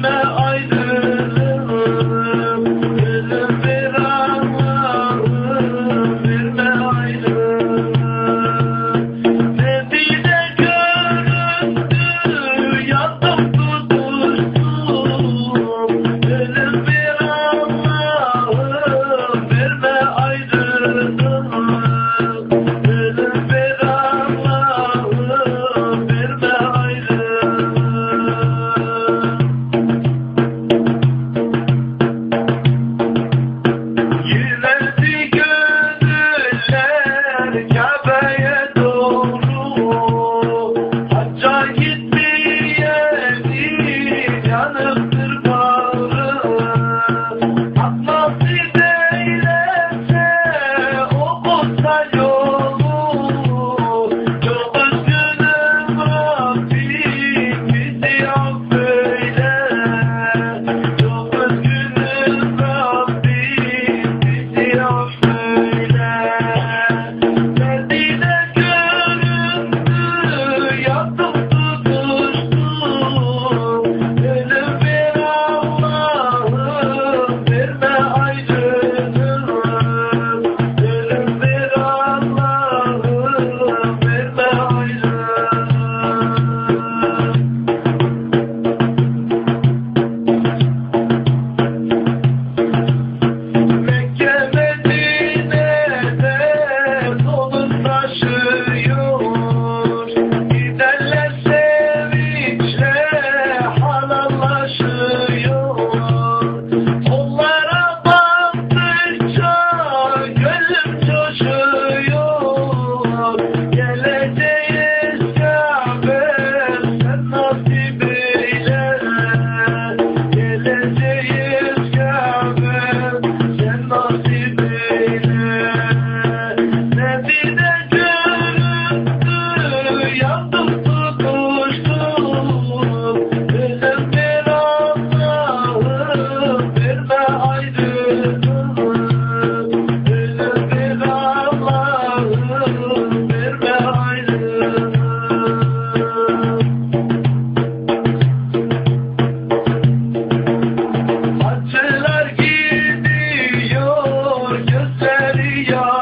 smell Hallelujah.